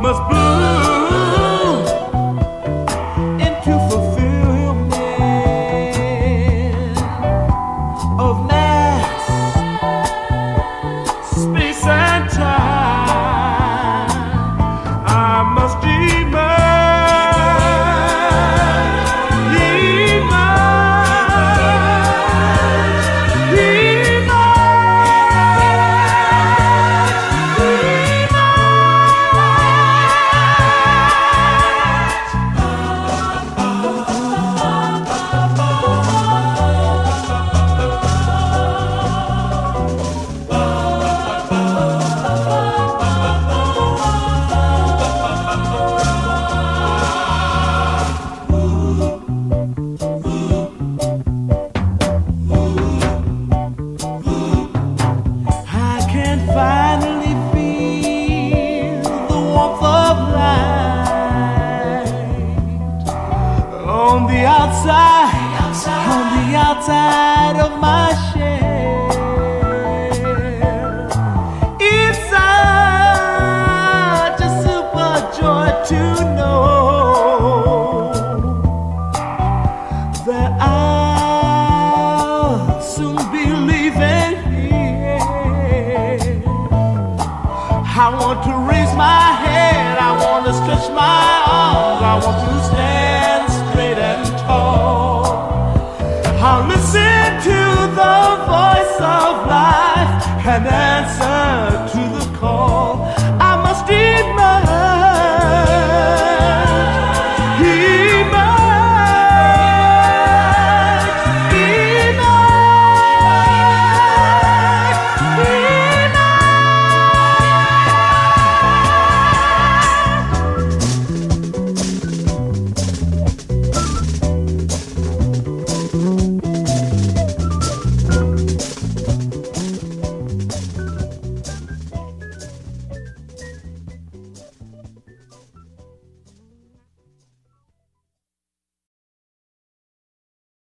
must bloom outside, on the outside of my shell. It's such a super joy to know that I'll soon be leaving here. I want to raise my head, I want to stretch my arms, I want to I'll listen to the voice of life and answer to the call. I must even